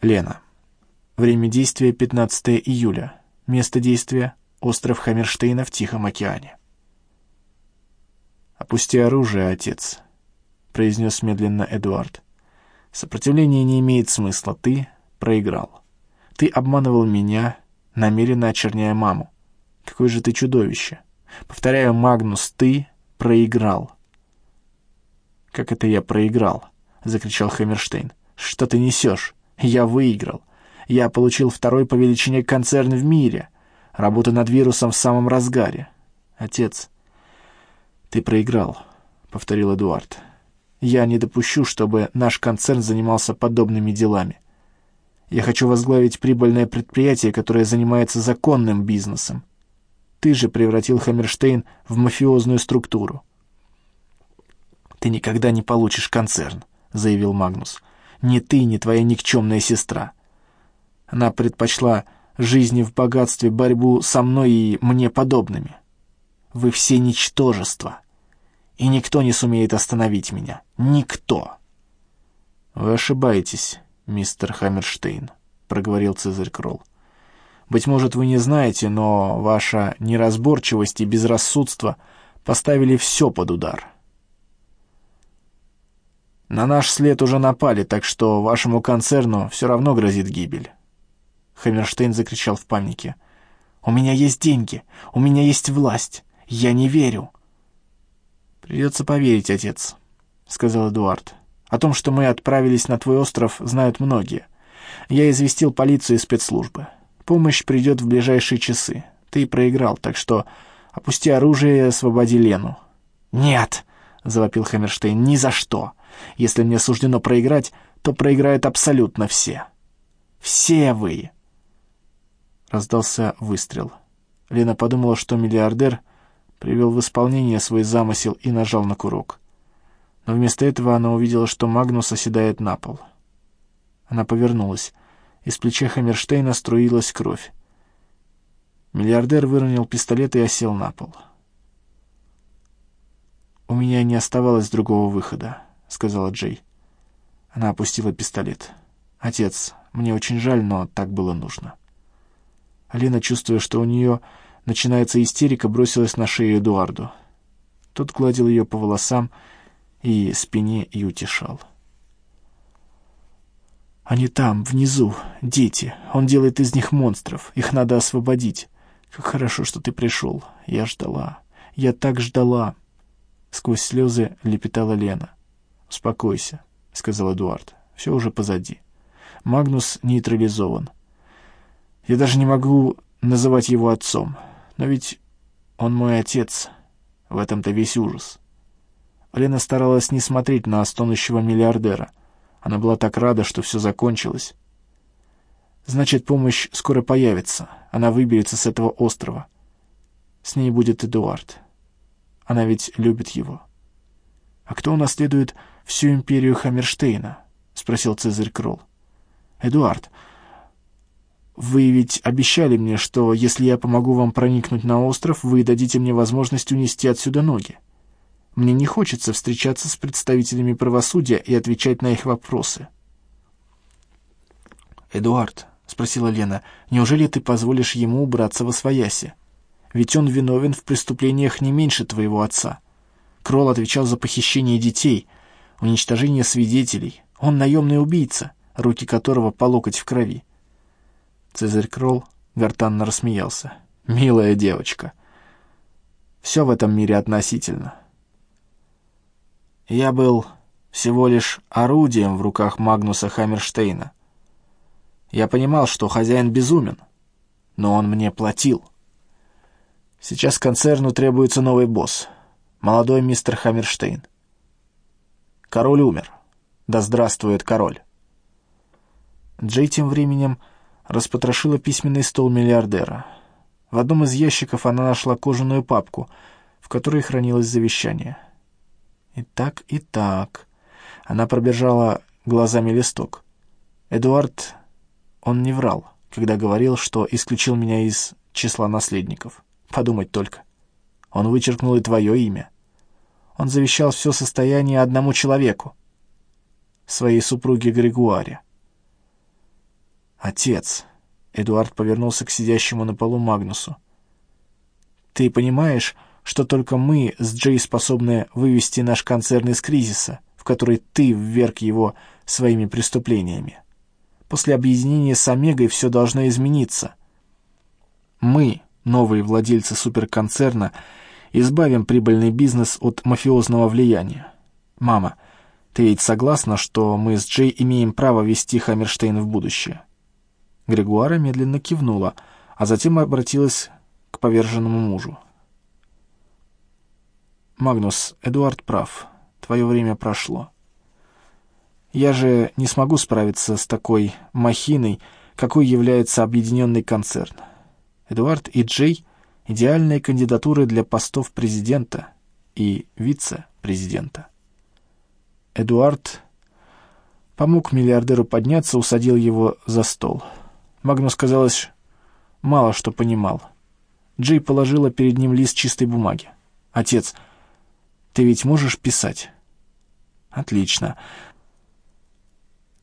Лена. Время действия 15 июля. Место действия — остров Хаммерштейна в Тихом океане. «Опусти оружие, отец», — произнес медленно Эдуард. «Сопротивление не имеет смысла. Ты проиграл. Ты обманывал меня, намеренно очерняя маму. Какое же ты чудовище! Повторяю, Магнус, ты проиграл». «Как это я проиграл?» — закричал Хаммерштейн. «Что ты несешь? Я выиграл. Я получил второй по величине концерн в мире. Работа над вирусом в самом разгаре. Отец, «Ты проиграл», — повторил Эдуард. «Я не допущу, чтобы наш концерн занимался подобными делами. Я хочу возглавить прибыльное предприятие, которое занимается законным бизнесом. Ты же превратил Хаммерштейн в мафиозную структуру». «Ты никогда не получишь концерн», — заявил Магнус. «Ни ты, ни твоя никчемная сестра. Она предпочла жизни в богатстве борьбу со мной и мне подобными. Вы все ничтожество. И никто не сумеет остановить меня. Никто. Вы ошибаетесь, мистер Хаммерштейн, проговорил Цезарь Кролл. Быть может, вы не знаете, но ваша неразборчивость и безрассудство поставили все под удар. На наш след уже напали, так что вашему концерну все равно грозит гибель. Хаммерштейн закричал в панике. «У меня есть деньги, у меня есть власть. Я не верю». «Придется поверить, отец», — сказал Эдуард. «О том, что мы отправились на твой остров, знают многие. Я известил полицию и спецслужбы. Помощь придет в ближайшие часы. Ты проиграл, так что опусти оружие и освободи Лену». «Нет!» — завопил Хаммерштейн. «Ни за что! Если мне суждено проиграть, то проиграют абсолютно все. Все вы!» Раздался выстрел. Лена подумала, что миллиардер привел в исполнение свой замысел и нажал на курок. Но вместо этого она увидела, что Магнус оседает на пол. Она повернулась. Из плеча Хаммерштейна струилась кровь. Миллиардер выронил пистолет и осел на пол. «У меня не оставалось другого выхода», — сказала Джей. Она опустила пистолет. «Отец, мне очень жаль, но так было нужно». Алина, чувствуя, что у нее начинается истерика, бросилась на шею Эдуарду. Тот гладил ее по волосам и спине и утешал. «Они там, внизу, дети. Он делает из них монстров. Их надо освободить. Как хорошо, что ты пришел. Я ждала. Я так ждала». Сквозь слезы лепетала Лена. «Успокойся», — сказал Эдуард. «Все уже позади. Магнус нейтрализован. Я даже не могу называть его отцом. Но ведь он мой отец. В этом-то весь ужас. Лена старалась не смотреть на стонущего миллиардера. Она была так рада, что все закончилось. Значит, помощь скоро появится. Она выберется с этого острова. С ней будет Эдуард. Она ведь любит его. «А кто унаследует всю империю Хаммерштейна?» — спросил Цезарь Кролл. «Эдуард, вы ведь обещали мне, что если я помогу вам проникнуть на остров, вы дадите мне возможность унести отсюда ноги. Мне не хочется встречаться с представителями правосудия и отвечать на их вопросы. «Эдуард», — спросила Лена, — «неужели ты позволишь ему убраться во свояси? Ведь он виновен в преступлениях не меньше твоего отца. Кролл отвечал за похищение детей, уничтожение свидетелей. Он наемный убийца, руки которого по локоть в крови. Цезарь Кролл гортанно рассмеялся. «Милая девочка, все в этом мире относительно. Я был всего лишь орудием в руках Магнуса Хаммерштейна. Я понимал, что хозяин безумен, но он мне платил. Сейчас концерну требуется новый босс, молодой мистер Хаммерштейн. Король умер. Да здравствует король. Джей тем временем распотрошила письменный стол миллиардера. В одном из ящиков она нашла кожаную папку, в которой хранилось завещание. И так, и так. Она пробежала глазами листок. Эдуард, он не врал, когда говорил, что исключил меня из числа наследников. Подумать только. Он вычеркнул и твое имя. Он завещал все состояние одному человеку, своей супруге Григуаре. «Отец!» — Эдуард повернулся к сидящему на полу Магнусу. «Ты понимаешь, что только мы с Джей способны вывести наш концерн из кризиса, в который ты вверг его своими преступлениями? После объединения с Омегой все должно измениться. Мы, новые владельцы суперконцерна, избавим прибыльный бизнес от мафиозного влияния. Мама, ты ведь согласна, что мы с Джей имеем право вести Хаммерштейн в будущее?» Григуара медленно кивнула, а затем обратилась к поверженному мужу. «Магнус, Эдуард прав. Твое время прошло. Я же не смогу справиться с такой махиной, какой является объединенный концерн. Эдуард и Джей — идеальные кандидатуры для постов президента и вице-президента. Эдуард помог миллиардеру подняться, усадил его за стол — Магнус, казалось, мало что понимал. Джей положила перед ним лист чистой бумаги. «Отец, ты ведь можешь писать?» «Отлично.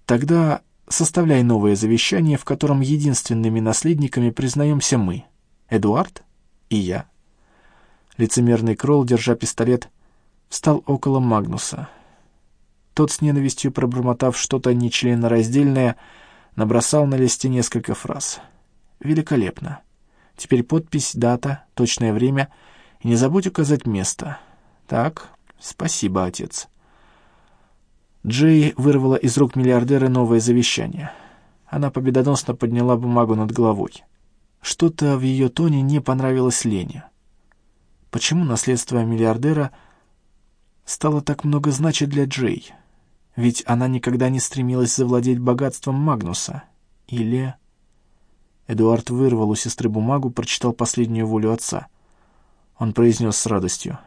Тогда составляй новое завещание, в котором единственными наследниками признаемся мы, Эдуард и я». Лицемерный Кролл, держа пистолет, встал около Магнуса. Тот, с ненавистью пробормотав что-то нечленораздельное, набросал на листе несколько фраз. «Великолепно. Теперь подпись, дата, точное время и не забудь указать место. Так, спасибо, отец». Джей вырвала из рук миллиардера новое завещание. Она победоносно подняла бумагу над головой. Что-то в ее тоне не понравилось Лене. Почему наследство миллиардера стало так много значить для Джей? Ведь она никогда не стремилась завладеть богатством Магнуса. Или... Эдуард вырвал у сестры бумагу, прочитал последнюю волю отца. Он произнес с радостью.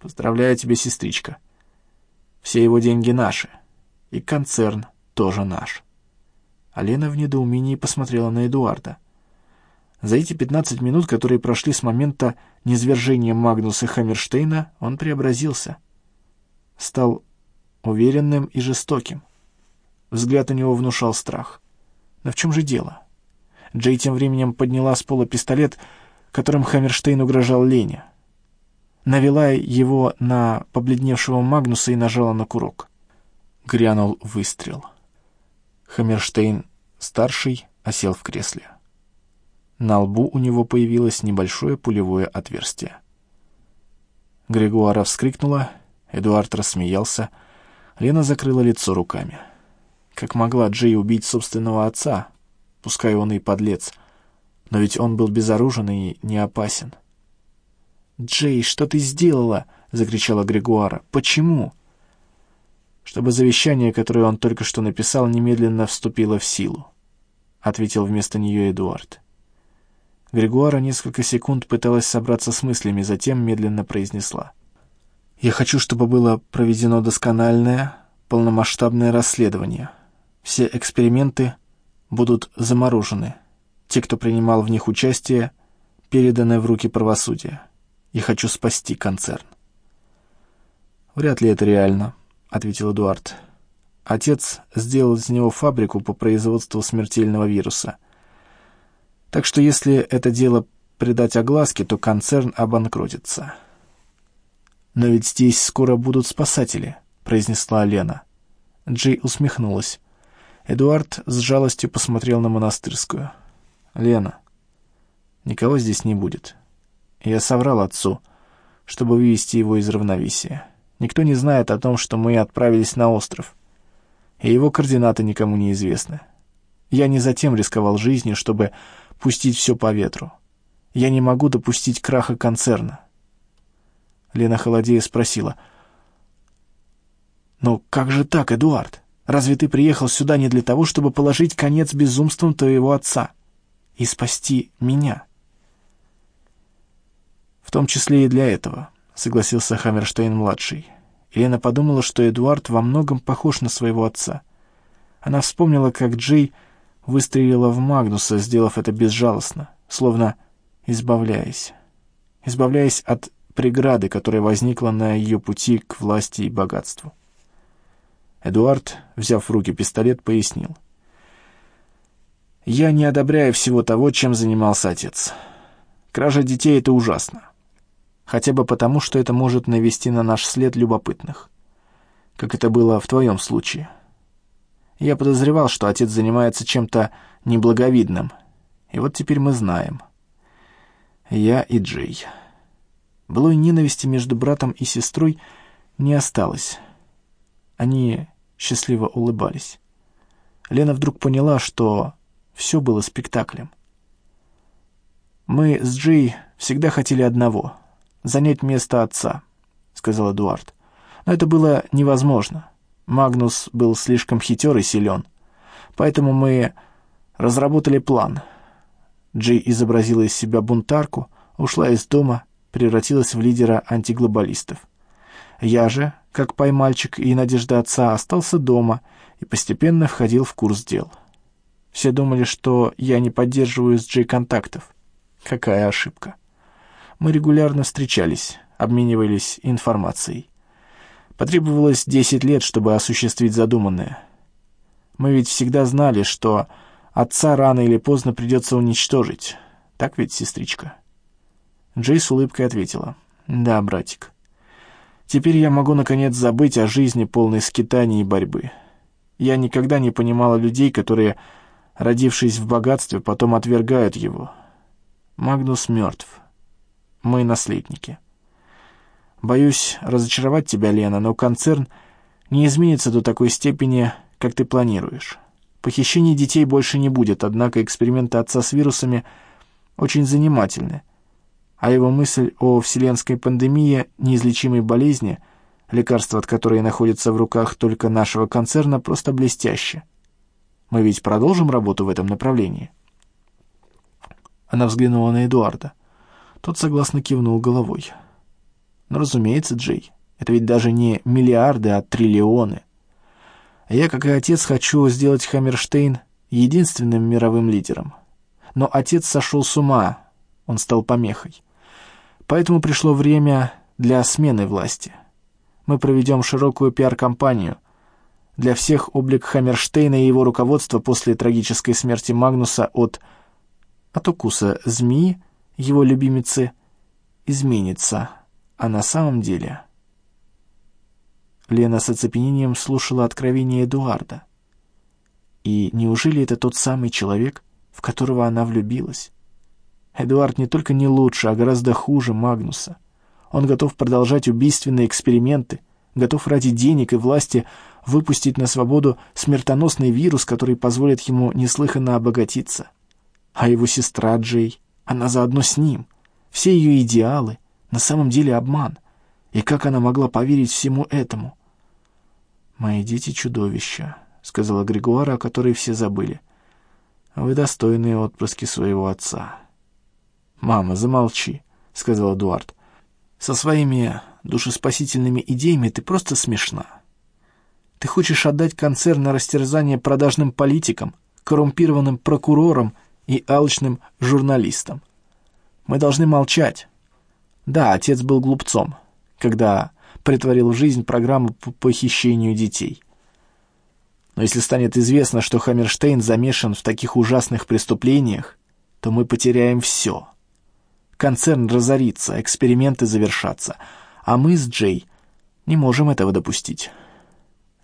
«Поздравляю тебя, сестричка. Все его деньги наши. И концерн тоже наш». Алена в недоумении посмотрела на Эдуарда. За эти пятнадцать минут, которые прошли с момента низвержения Магнуса Хаммерштейна, он преобразился. Стал уверенным и жестоким. Взгляд у него внушал страх. Но в чем же дело? Джей тем временем подняла с пола пистолет, которым Хаммерштейн угрожал Лене. Навела его на побледневшего Магнуса и нажала на курок. Грянул выстрел. Хаммерштейн, старший, осел в кресле. На лбу у него появилось небольшое пулевое отверстие. Григуара вскрикнула, Эдуард рассмеялся — Лена закрыла лицо руками. Как могла Джей убить собственного отца, пускай он и подлец, но ведь он был безоружен и не опасен. «Джей, что ты сделала?» — закричала Григуара. «Почему?» «Чтобы завещание, которое он только что написал, немедленно вступило в силу», — ответил вместо нее Эдуард. Григуара несколько секунд пыталась собраться с мыслями, затем медленно произнесла. Я хочу, чтобы было проведено доскональное, полномасштабное расследование. Все эксперименты будут заморожены. Те, кто принимал в них участие, переданы в руки правосудия. Я хочу спасти концерн. «Вряд ли это реально», — ответил Эдуард. «Отец сделал из него фабрику по производству смертельного вируса. Так что если это дело придать огласке, то концерн обанкротится». «Но ведь здесь скоро будут спасатели», — произнесла Лена. Джей усмехнулась. Эдуард с жалостью посмотрел на монастырскую. «Лена, никого здесь не будет. Я соврал отцу, чтобы вывести его из равновесия. Никто не знает о том, что мы отправились на остров, и его координаты никому не известны. Я не затем рисковал жизнью, чтобы пустить все по ветру. Я не могу допустить краха концерна. Лена холодея спросила. «Но как же так, Эдуард? Разве ты приехал сюда не для того, чтобы положить конец безумствам твоего отца и спасти меня?» «В том числе и для этого», — согласился Хаммерштейн-младший. Лена подумала, что Эдуард во многом похож на своего отца. Она вспомнила, как Джей выстрелила в Магнуса, сделав это безжалостно, словно избавляясь. Избавляясь от преграды, которая возникла на ее пути к власти и богатству. Эдуард, взяв в руки пистолет, пояснил. Я не одобряю всего того, чем занимался отец. Кража детей — это ужасно. Хотя бы потому, что это может навести на наш след любопытных. Как это было в твоем случае. Я подозревал, что отец занимается чем-то неблаговидным. И вот теперь мы знаем. Я и Джей. Былой ненависти между братом и сестрой не осталось. Они счастливо улыбались. Лена вдруг поняла, что все было спектаклем. «Мы с Джей всегда хотели одного — занять место отца», — сказал Эдуард. «Но это было невозможно. Магнус был слишком хитер и силен. Поэтому мы разработали план. Джей изобразила из себя бунтарку, ушла из дома, превратилась в лидера антиглобалистов. Я же, как поймальчик и надежда отца, остался дома и постепенно входил в курс дел. Все думали, что я не поддерживаю с Джей контактов. Какая ошибка. Мы регулярно встречались, обменивались информацией. Потребовалось 10 лет, чтобы осуществить задуманное. Мы ведь всегда знали, что отца рано или поздно придется уничтожить. Так ведь, сестричка?» Джей с улыбкой ответила. «Да, братик. Теперь я могу, наконец, забыть о жизни, полной скитаний и борьбы. Я никогда не понимала людей, которые, родившись в богатстве, потом отвергают его. Магнус мертв. Мы наследники». Боюсь разочаровать тебя, Лена, но концерн не изменится до такой степени, как ты планируешь. Похищений детей больше не будет, однако эксперименты отца с вирусами очень занимательны, а его мысль о вселенской пандемии, неизлечимой болезни, лекарство от которой находится в руках только нашего концерна, просто блестяще. Мы ведь продолжим работу в этом направлении?» Она взглянула на Эдуарда. Тот согласно кивнул головой. Ну, разумеется, Джей, это ведь даже не миллиарды, а триллионы. А я, как и отец, хочу сделать Хаммерштейн единственным мировым лидером. Но отец сошел с ума, он стал помехой. Поэтому пришло время для смены власти. Мы проведем широкую пиар-компанию. Для всех облик Хаммерштейна и его руководства после трагической смерти Магнуса от... от укуса змеи, его любимицы, изменится. А на самом деле... Лена с оцепенением слушала откровение Эдуарда. И неужели это тот самый человек, в которого она влюбилась? Эдуард не только не лучше, а гораздо хуже Магнуса. Он готов продолжать убийственные эксперименты, готов ради денег и власти выпустить на свободу смертоносный вирус, который позволит ему неслыханно обогатиться. А его сестра Джей, она заодно с ним. Все ее идеалы — на самом деле обман. И как она могла поверить всему этому? «Мои дети — чудовища», — сказала Григуара, о которой все забыли. «Вы достойные отпрыски своего отца». «Мама, замолчи», — сказал Эдуард. «Со своими душеспасительными идеями ты просто смешна. Ты хочешь отдать концерн на растерзание продажным политикам, коррумпированным прокурорам и алчным журналистам. Мы должны молчать, да, отец был глупцом, когда притворил в жизнь программу по похищению детей. Но если станет известно, что Хаммерштейн замешан в таких ужасных преступлениях, то мы потеряем все. Концерн разорится, эксперименты завершатся, а мы с Джей не можем этого допустить.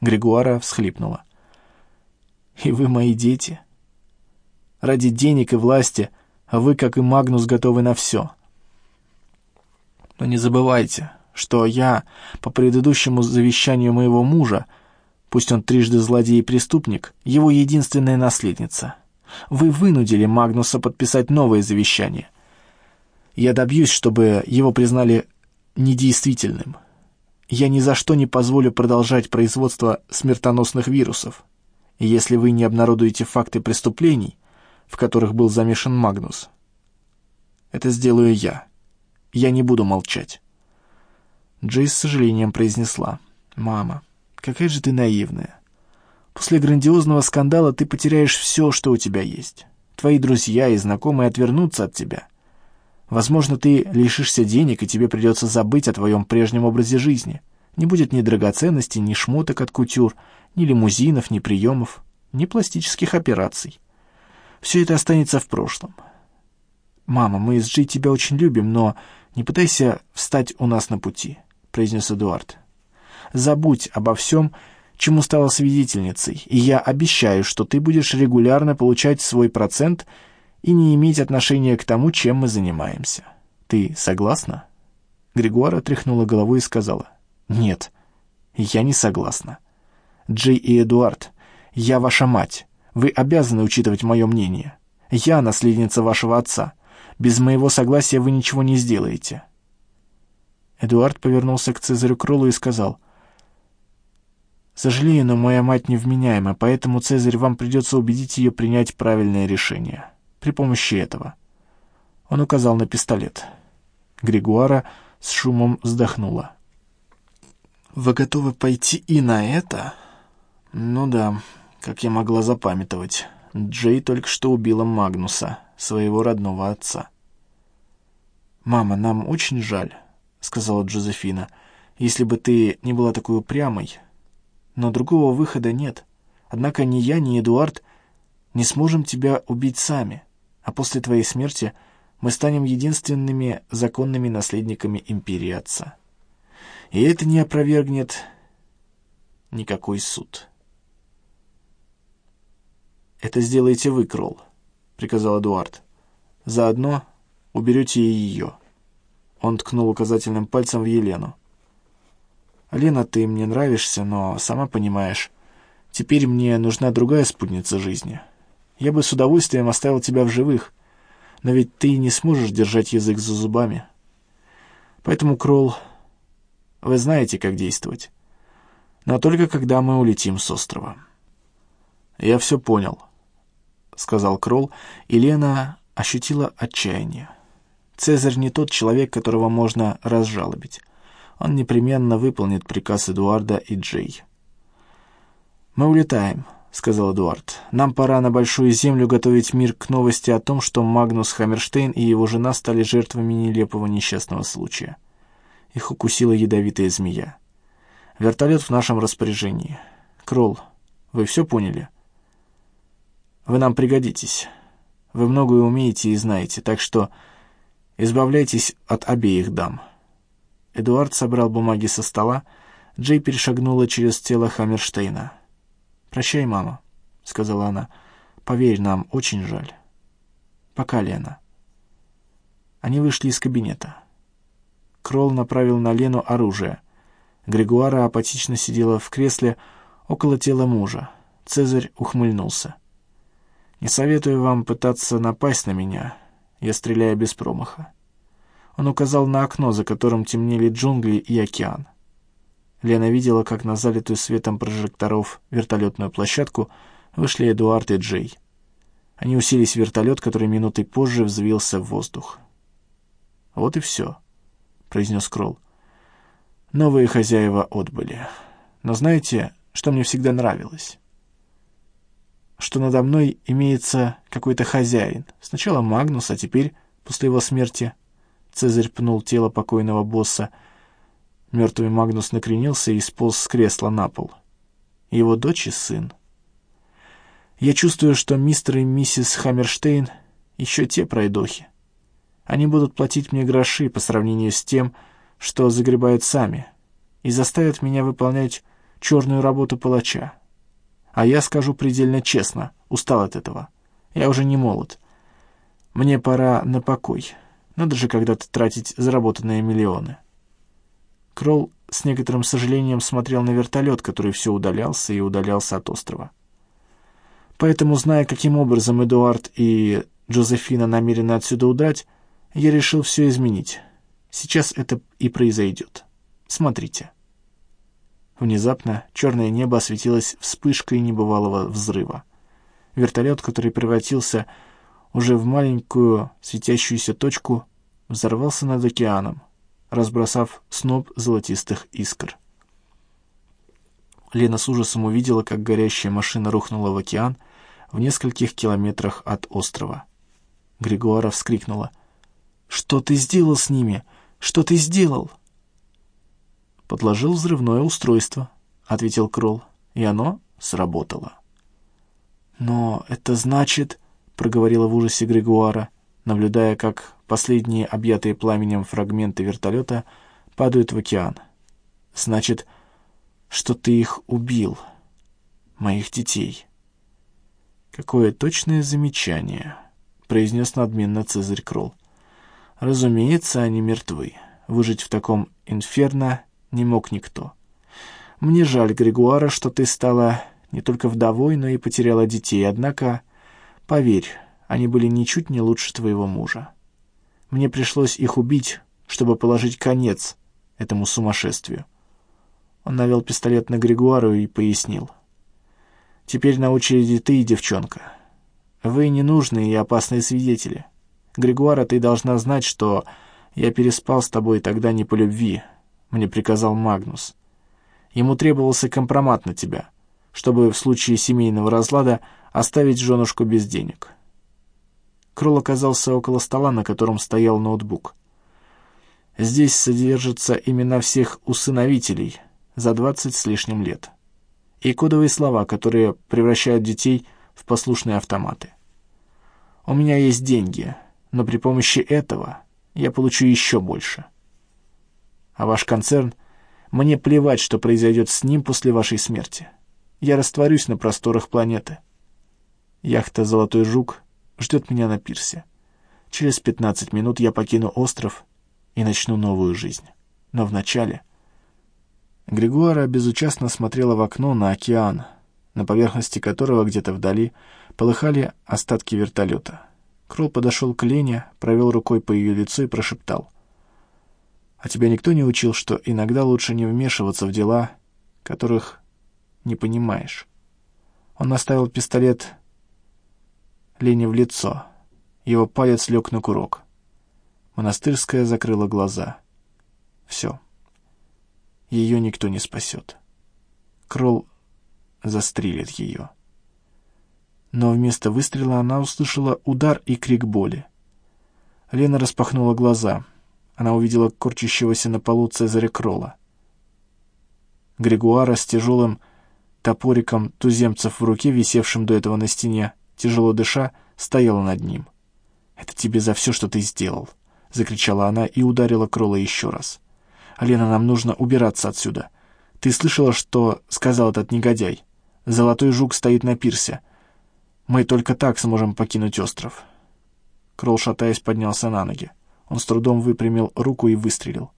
Григуара всхлипнула. «И вы мои дети? Ради денег и власти вы, как и Магнус, готовы на все». Но не забывайте, что я, по предыдущему завещанию моего мужа, пусть он трижды злодей и преступник, его единственная наследница. Вы вынудили Магнуса подписать новое завещание. Я добьюсь, чтобы его признали недействительным. Я ни за что не позволю продолжать производство смертоносных вирусов. И если вы не обнародуете факты преступлений, в которых был замешан Магнус, это сделаю я». Я не буду молчать». Джей с сожалением произнесла. «Мама, какая же ты наивная. После грандиозного скандала ты потеряешь все, что у тебя есть. Твои друзья и знакомые отвернутся от тебя. Возможно, ты лишишься денег, и тебе придется забыть о твоем прежнем образе жизни. Не будет ни драгоценностей, ни шмоток от кутюр, ни лимузинов, ни приемов, ни пластических операций. Все это останется в прошлом. «Мама, мы с Джей тебя очень любим, но не пытайся встать у нас на пути», — произнес Эдуард. «Забудь обо всем, чему стала свидетельницей, и я обещаю, что ты будешь регулярно получать свой процент и не иметь отношения к тому, чем мы занимаемся. Ты согласна?» Григуара тряхнула головой и сказала. «Нет, я не согласна. Джей и Эдуард, я ваша мать. Вы обязаны учитывать мое мнение. Я наследница вашего отца. Без моего согласия вы ничего не сделаете». Эдуард повернулся к Цезарю Кроллу и сказал, «Сожалею, но моя мать невменяема, поэтому, Цезарь, вам придется убедить ее принять правильное решение. При помощи этого». Он указал на пистолет. Григуара с шумом вздохнула. «Вы готовы пойти и на это?» «Ну да, как я могла запамятовать. Джей только что убила Магнуса, своего родного отца». «Мама, нам очень жаль», — сказала Джозефина, «если бы ты не была такой упрямой. Но другого выхода нет. Однако ни я, ни Эдуард не сможем тебя убить сами, а после твоей смерти мы станем единственными законными наследниками империи отца». И это не опровергнет никакой суд. «Это сделаете вы, Кролл», — приказал Эдуард. «Заодно уберете и ее». Он ткнул указательным пальцем в Елену. «Лена, ты мне нравишься, но, сама понимаешь, теперь мне нужна другая спутница жизни. Я бы с удовольствием оставил тебя в живых, но ведь ты не сможешь держать язык за зубами. Поэтому, Кролл, вы знаете, как действовать. Но только когда мы улетим с острова». «Я все понял», — сказал Кролл, и Лена ощутила отчаяние. Цезарь не тот человек, которого можно разжалобить. Он непременно выполнит приказ Эдуарда и Джей. «Мы улетаем», — сказал Эдуард. «Нам пора на Большую Землю готовить мир к новости о том, что Магнус Хаммерштейн и его жена стали жертвами нелепого несчастного случая. Их укусила ядовитая змея. Вертолет в нашем распоряжении. Кролл, вы все поняли? Вы нам пригодитесь. Вы многое умеете и знаете, так что избавляйтесь от обеих дам». Эдуард собрал бумаги со стола, Джей перешагнула через тело Хаммерштейна. «Прощай, мама», — сказала она. «Поверь, нам очень жаль». «Пока, Лена». Они вышли из кабинета. Кролл направил на Лену оружие. Григуара апатично сидела в кресле около тела мужа. Цезарь ухмыльнулся. «Не советую вам пытаться напасть на меня. Я стреляю без промаха». Он указал на окно, за которым темнели джунгли и океан. Лена видела, как на залитую светом прожекторов вертолетную площадку вышли Эдуард и Джей. Они уселись в вертолет, который минутой позже взвился в воздух. Вот и все произнес Кролл. Новые хозяева отбыли. Но знаете, что мне всегда нравилось? Что надо мной имеется какой-то хозяин. Сначала Магнус, а теперь, после его смерти, Цезарь пнул тело покойного босса. Мертвый Магнус накренился и сполз с кресла на пол. Его дочь и сын. Я чувствую, что мистер и миссис Хаммерштейн еще те пройдохи. Они будут платить мне гроши по сравнению с тем, что загребают сами, и заставят меня выполнять черную работу палача. А я скажу предельно честно, устал от этого. Я уже не молод. Мне пора на покой. Надо же когда-то тратить заработанные миллионы. Кролл с некоторым сожалением смотрел на вертолет, который все удалялся и удалялся от острова. Поэтому, зная, каким образом Эдуард и Джозефина намерены отсюда удрать, я решил все изменить. Сейчас это и произойдет. Смотрите. Внезапно черное небо осветилось вспышкой небывалого взрыва. Вертолет, который превратился уже в маленькую светящуюся точку, взорвался над океаном, разбросав сноп золотистых искр. Лена с ужасом увидела, как горящая машина рухнула в океан в нескольких километрах от острова. Григуара вскрикнула — что ты сделал с ними? Что ты сделал?» «Подложил взрывное устройство», — ответил Кролл, — «и оно сработало». «Но это значит...» —— проговорила в ужасе Григуара, наблюдая, как последние объятые пламенем фрагменты вертолета падают в океан. «Значит, что ты их убил, моих детей». «Какое точное замечание», — произнес надменно Цезарь Кролл. «Разумеется, они мертвы. Выжить в таком инферно не мог никто. Мне жаль, Григуара, что ты стала не только вдовой, но и потеряла детей, однако, поверь, они были ничуть не лучше твоего мужа. Мне пришлось их убить, чтобы положить конец этому сумасшествию. Он навел пистолет на Григуару и пояснил. «Теперь на очереди ты девчонка. Вы ненужные и опасные свидетели. Григуара, ты должна знать, что я переспал с тобой тогда не по любви, мне приказал Магнус. Ему требовался компромат на тебя, чтобы в случае семейного разлада оставить женушку без денег. Кролл оказался около стола, на котором стоял ноутбук. Здесь содержатся имена всех усыновителей за двадцать с лишним лет и кодовые слова, которые превращают детей в послушные автоматы. У меня есть деньги, но при помощи этого я получу еще больше. А ваш концерн, мне плевать, что произойдет с ним после вашей смерти. Я растворюсь на просторах планеты. Яхта «Золотой жук» ждет меня на пирсе. Через пятнадцать минут я покину остров и начну новую жизнь. Но вначале... Григуара безучастно смотрела в окно на океан, на поверхности которого где-то вдали полыхали остатки вертолета. Кролл подошел к Лене, провел рукой по ее лицу и прошептал. «А тебя никто не учил, что иногда лучше не вмешиваться в дела, которых не понимаешь?» Он наставил пистолет Лене в лицо. Его палец лег на курок. Монастырская закрыла глаза. Все. Ее никто не спасет. Кролл застрелит ее. Но вместо выстрела она услышала удар и крик боли. Лена распахнула глаза. Она увидела корчащегося на полу Цезаря Кролла. Григуара с тяжелым топориком туземцев в руке, висевшим до этого на стене, тяжело дыша, стояла над ним. «Это тебе за все, что ты сделал!» — закричала она и ударила Кролла еще раз. «Алена, нам нужно убираться отсюда. Ты слышала, что сказал этот негодяй? Золотой жук стоит на пирсе. Мы только так сможем покинуть остров». Кролл, шатаясь, поднялся на ноги. Он с трудом выпрямил руку и выстрелил.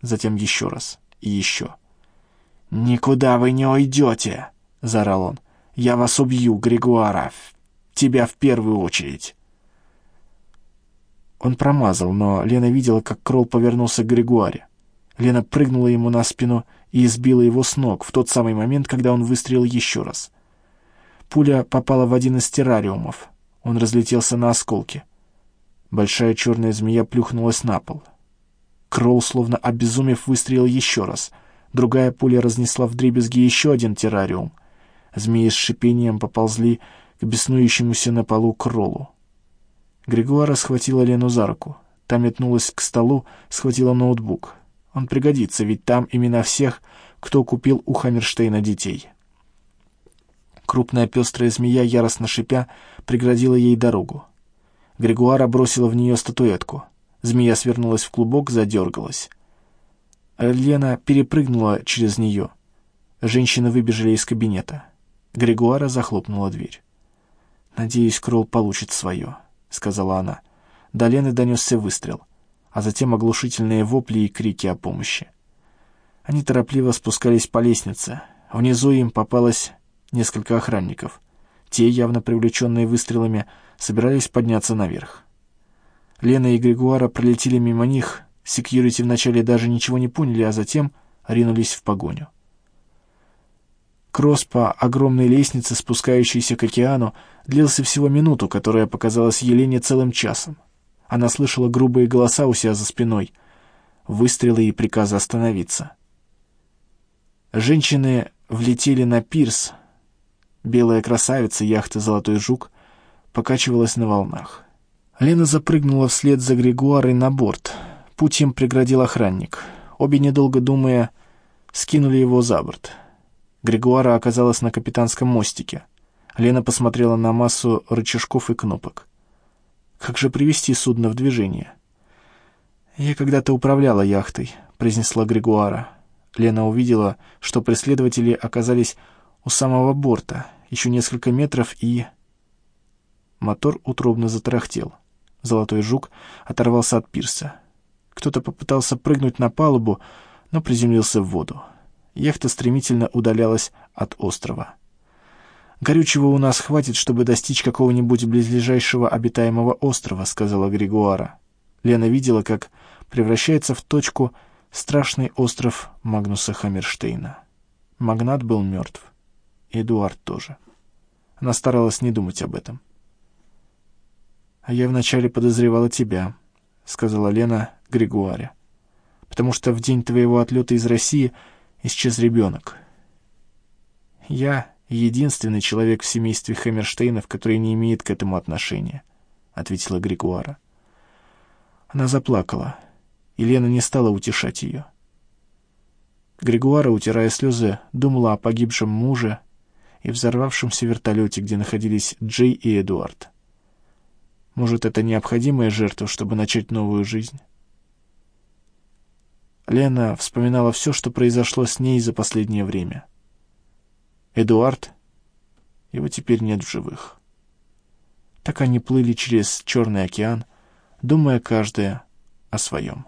Затем еще раз и еще. «Никуда вы не уйдете!» — заорал он. «Я вас убью, Григуара! Тебя в первую очередь!» Он промазал, но Лена видела, как Кролл повернулся к Григуаре. Лена прыгнула ему на спину и избила его с ног в тот самый момент, когда он выстрелил еще раз. Пуля попала в один из террариумов. Он разлетелся на осколки. Большая черная змея плюхнулась на пол. Кролл, словно обезумев, выстрелил еще раз. Другая пуля разнесла вдребезги еще один террариум. Змеи с шипением поползли к беснующемуся на полу Кроллу. Григуара схватила Лену за руку. Та метнулась к столу, схватила ноутбук. Он пригодится, ведь там имена всех, кто купил у Хаммерштейна детей. Крупная пестрая змея, яростно шипя, преградила ей дорогу. Григуара бросила в нее статуэтку. Змея свернулась в клубок, задергалась. Лена перепрыгнула через нее. Женщины выбежали из кабинета. Григуара захлопнула дверь. «Надеюсь, Кролл получит свое», — сказала она. До Лены донесся выстрел, а затем оглушительные вопли и крики о помощи. Они торопливо спускались по лестнице. Внизу им попалось несколько охранников. Те, явно привлеченные выстрелами, собирались подняться наверх. Лена и Григуара пролетели мимо них, секьюрити вначале даже ничего не поняли, а затем ринулись в погоню. Кросс по огромной лестнице, спускающейся к океану, длился всего минуту, которая показалась Елене целым часом. Она слышала грубые голоса у себя за спиной, выстрелы и приказы остановиться. Женщины влетели на пирс. Белая красавица, яхта «Золотой жук» покачивалась на волнах. Лена запрыгнула вслед за Григуарой на борт. Путь им преградил охранник. Обе, недолго думая, скинули его за борт. Григуара оказалась на капитанском мостике. Лена посмотрела на массу рычажков и кнопок. «Как же привести судно в движение?» «Я когда-то управляла яхтой», — произнесла Григуара. Лена увидела, что преследователи оказались у самого борта, еще несколько метров и... Мотор утробно затарахтел. Золотой жук оторвался от пирса. Кто-то попытался прыгнуть на палубу, но приземлился в воду. Яхта стремительно удалялась от острова. «Горючего у нас хватит, чтобы достичь какого-нибудь близлежащего обитаемого острова», — сказала Григуара. Лена видела, как превращается в точку страшный остров Магнуса Хаммерштейна. Магнат был мертв. Эдуард тоже. Она старалась не думать об этом. «А я вначале подозревала тебя», — сказала Лена Григуаре, «потому что в день твоего отлета из России исчез ребенок. Я единственный человек в семействе Хаммерштейнов, который не имеет к этому отношения», — ответила Григуара. Она заплакала, и Лена не стала утешать ее. Григуара, утирая слезы, думала о погибшем муже и взорвавшемся вертолете, где находились Джей и Эдуард. Может, это необходимая жертва, чтобы начать новую жизнь? Лена вспоминала все, что произошло с ней за последнее время. Эдуард, его теперь нет в живых. Так они плыли через Черный океан, думая каждая о своем.